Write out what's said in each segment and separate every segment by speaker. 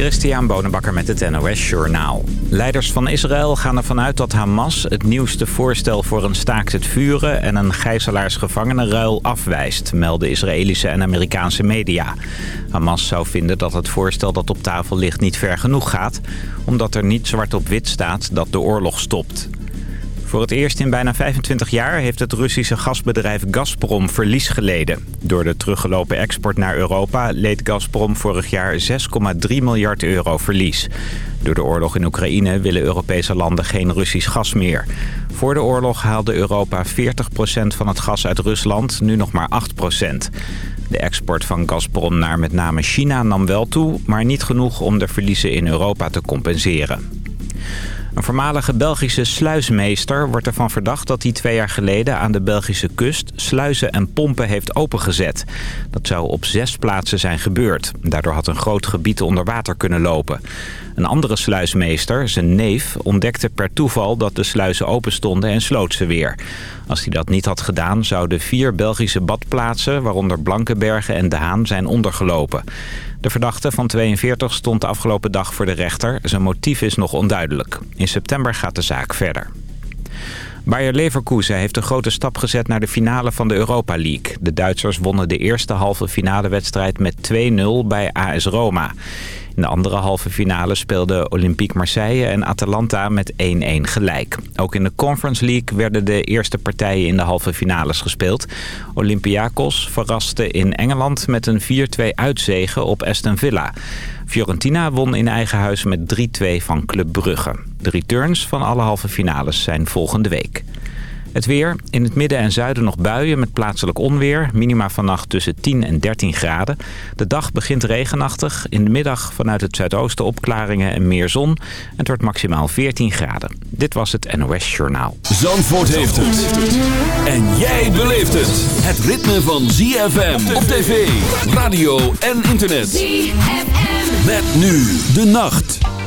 Speaker 1: Christian Bonenbakker met het NOS Journaal. Leiders van Israël gaan ervan uit dat Hamas het nieuwste voorstel voor een staakt het vuren... en een gijzelaarsgevangenenruil afwijst, melden Israëlische en Amerikaanse media. Hamas zou vinden dat het voorstel dat op tafel ligt niet ver genoeg gaat... omdat er niet zwart op wit staat dat de oorlog stopt. Voor het eerst in bijna 25 jaar heeft het Russische gasbedrijf Gazprom verlies geleden. Door de teruggelopen export naar Europa leed Gazprom vorig jaar 6,3 miljard euro verlies. Door de oorlog in Oekraïne willen Europese landen geen Russisch gas meer. Voor de oorlog haalde Europa 40% van het gas uit Rusland, nu nog maar 8%. De export van Gazprom naar met name China nam wel toe, maar niet genoeg om de verliezen in Europa te compenseren. Een voormalige Belgische sluismeester wordt ervan verdacht dat hij twee jaar geleden aan de Belgische kust sluizen en pompen heeft opengezet. Dat zou op zes plaatsen zijn gebeurd. Daardoor had een groot gebied onder water kunnen lopen. Een andere sluismeester, zijn neef, ontdekte per toeval dat de sluizen open stonden en sloot ze weer. Als hij dat niet had gedaan zouden vier Belgische badplaatsen, waaronder Blankenbergen en De Haan, zijn ondergelopen. De verdachte van 42 stond de afgelopen dag voor de rechter. Zijn motief is nog onduidelijk. In september gaat de zaak verder. Bayer Leverkusen heeft een grote stap gezet naar de finale van de Europa League. De Duitsers wonnen de eerste halve finale wedstrijd met 2-0 bij AS Roma. In de andere halve finale speelden Olympique Marseille en Atalanta met 1-1 gelijk. Ook in de Conference League werden de eerste partijen in de halve finales gespeeld. Olympiakos verraste in Engeland met een 4-2 uitzegen op Aston Villa. Fiorentina won in eigen huis met 3-2 van Club Brugge. De returns van alle halve finales zijn volgende week. Het weer. In het midden en zuiden nog buien met plaatselijk onweer. Minima vannacht tussen 10 en 13 graden. De dag begint regenachtig. In de middag vanuit het zuidoosten opklaringen en meer zon. Het wordt maximaal 14 graden. Dit was het NOS Journaal.
Speaker 2: Zandvoort heeft het. En jij beleeft het. Het ritme van ZFM op tv, radio en internet. ZFM. Met nu de nacht.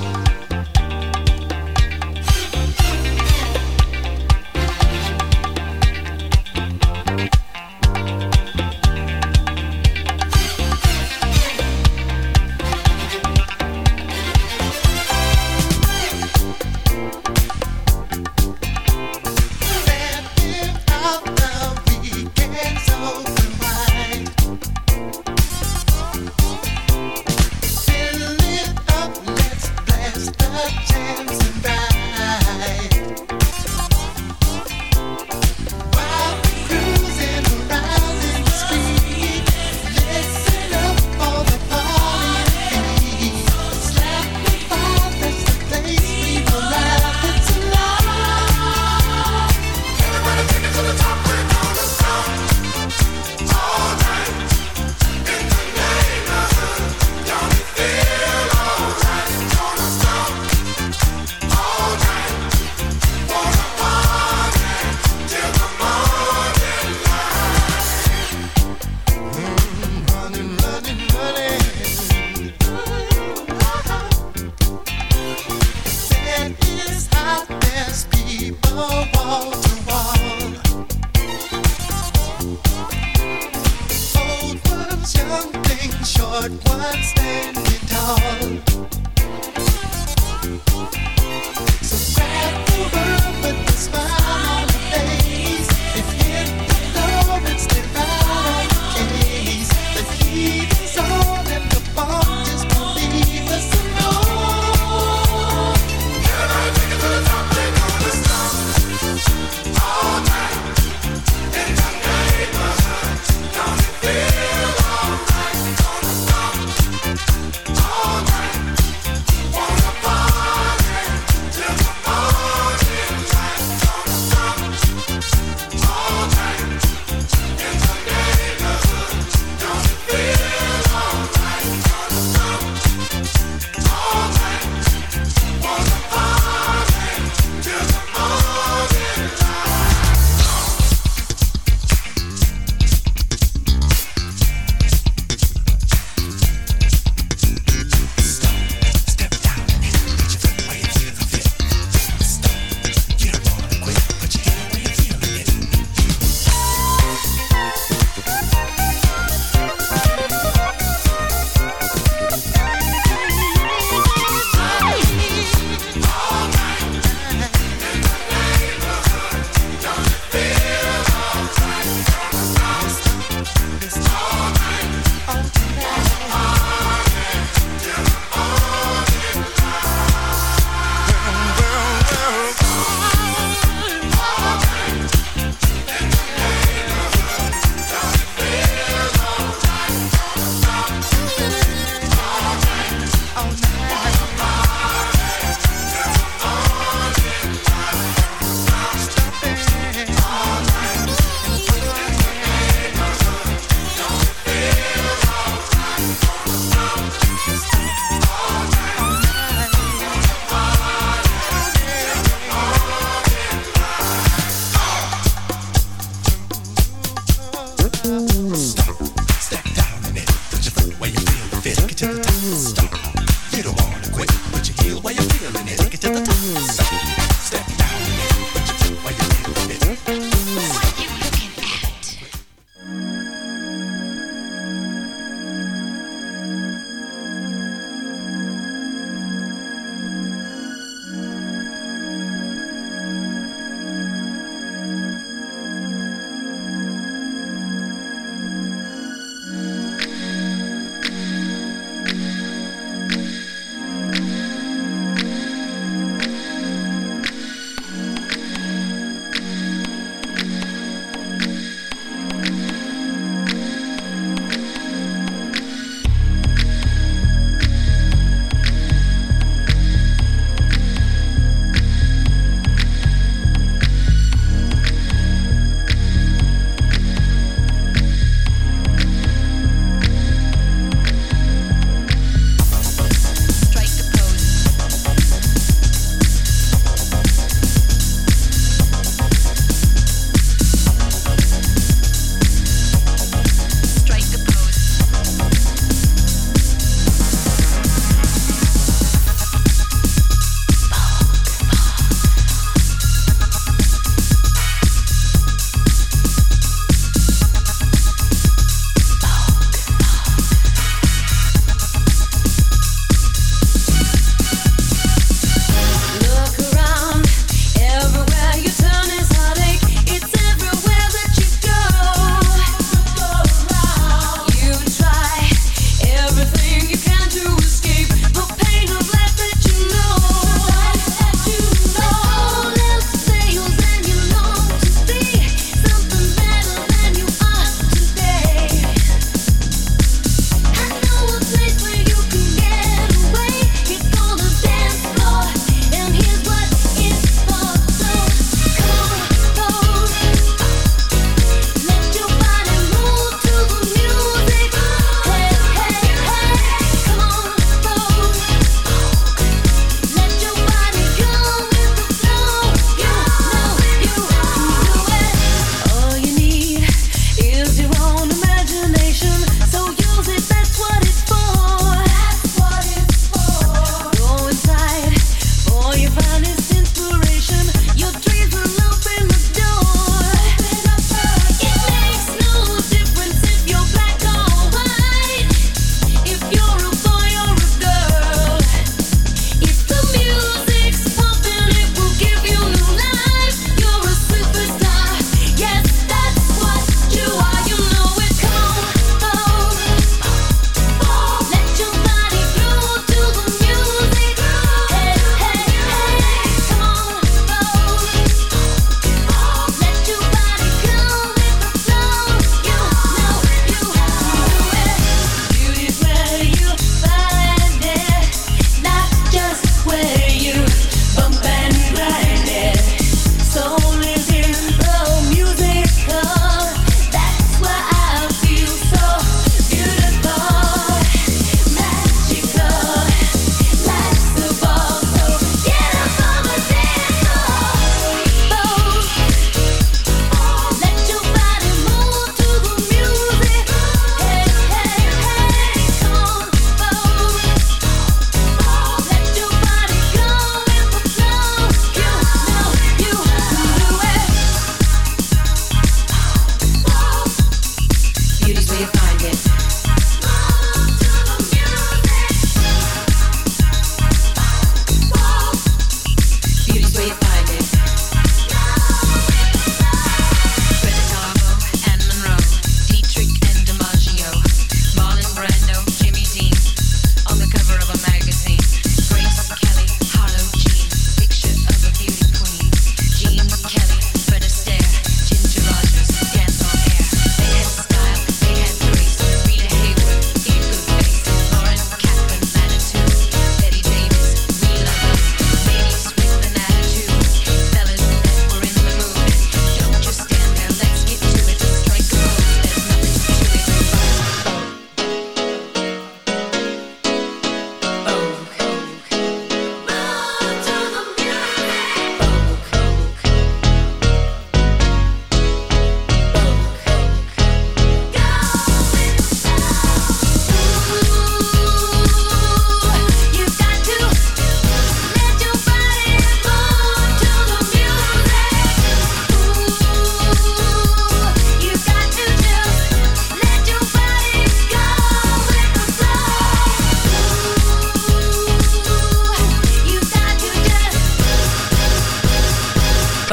Speaker 3: So grab the world with a smile.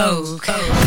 Speaker 3: Spook.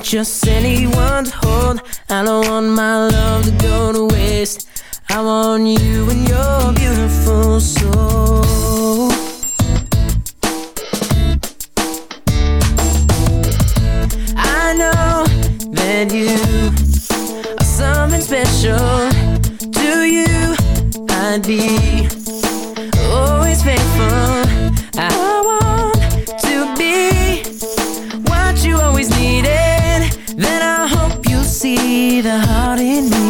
Speaker 3: I'm just anyone's hold? I don't want my love to go to waste. I want you and your beautiful soul. I know that you are something special. To you I'd be the heart in me.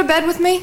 Speaker 4: to bed with me?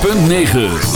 Speaker 5: 106.9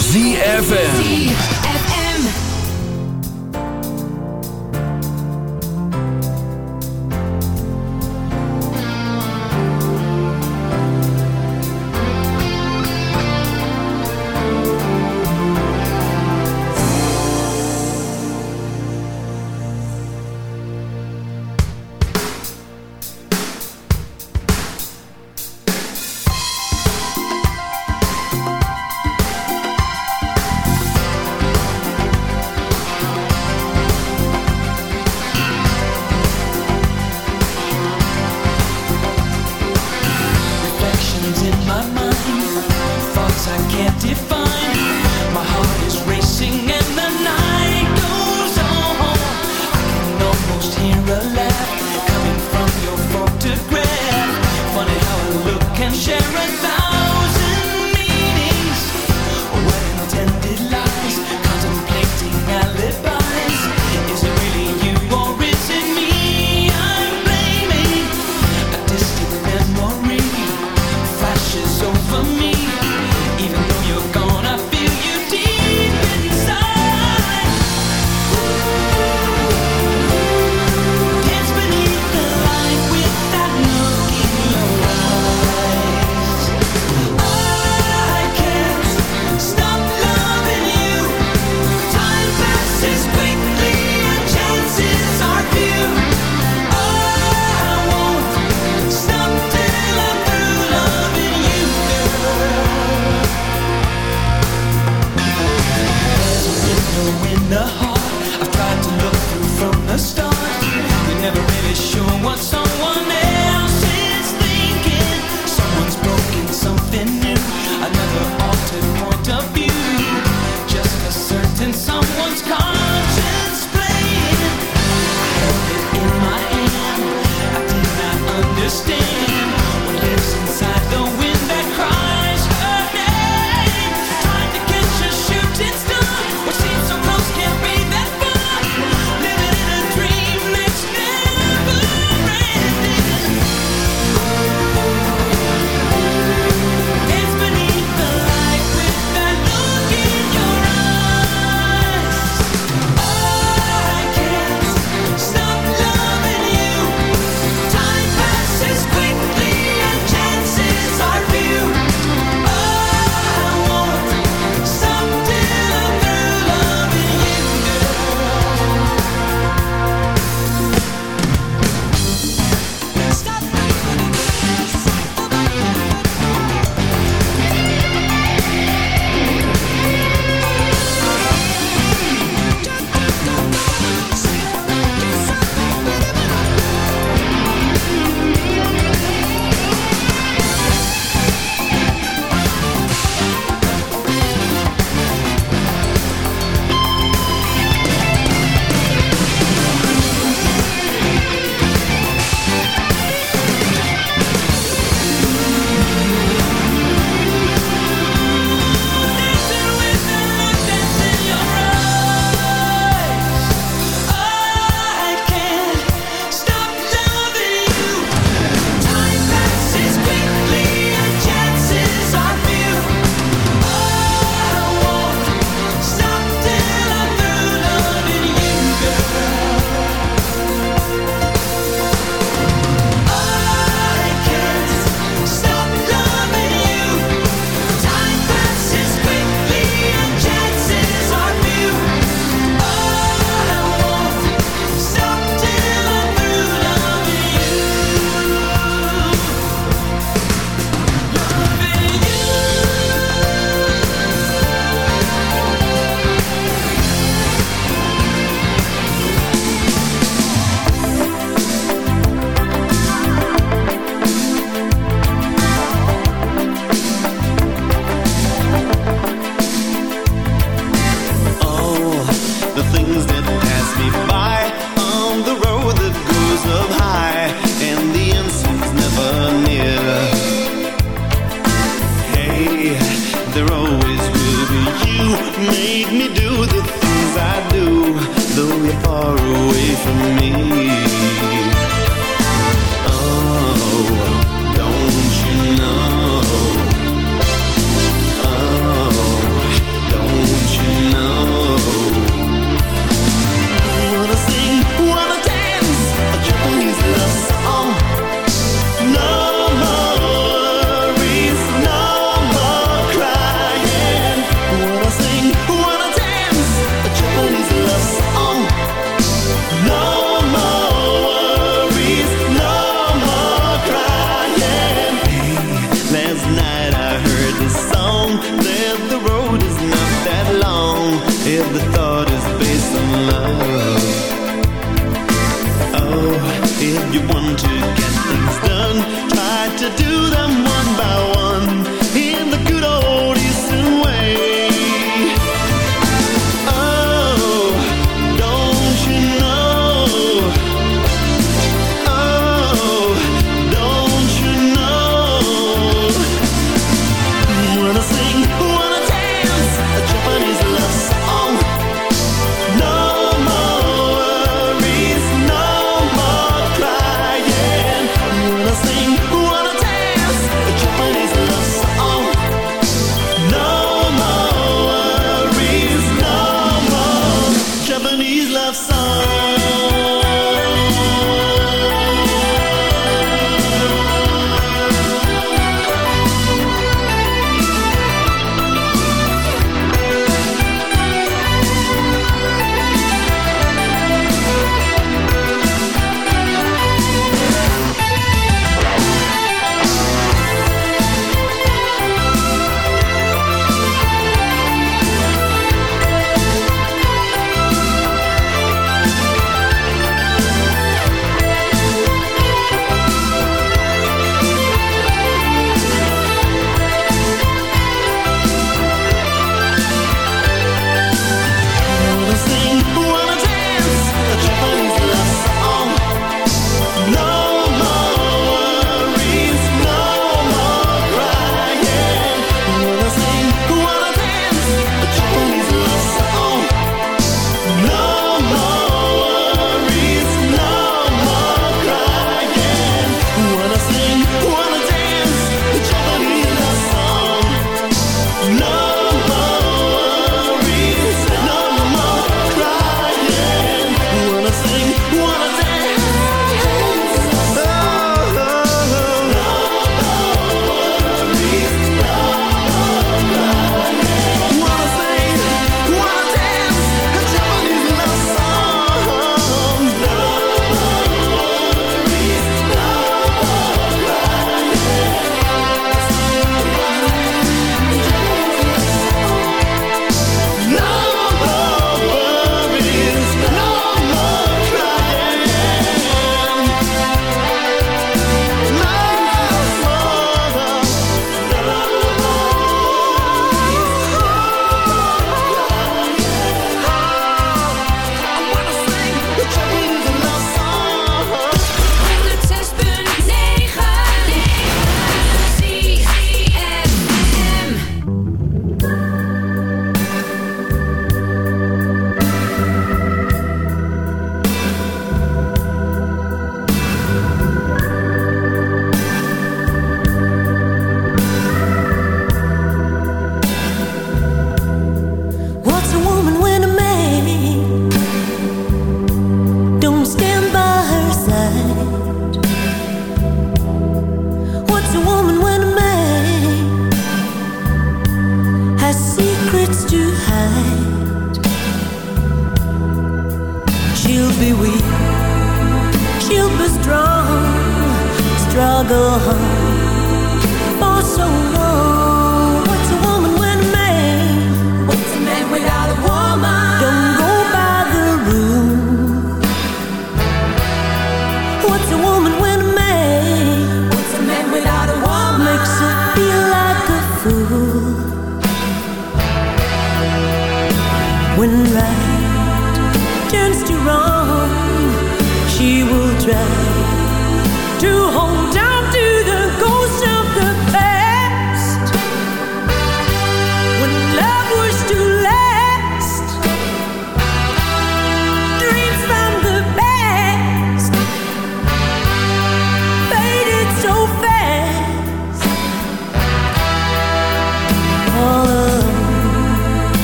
Speaker 6: me.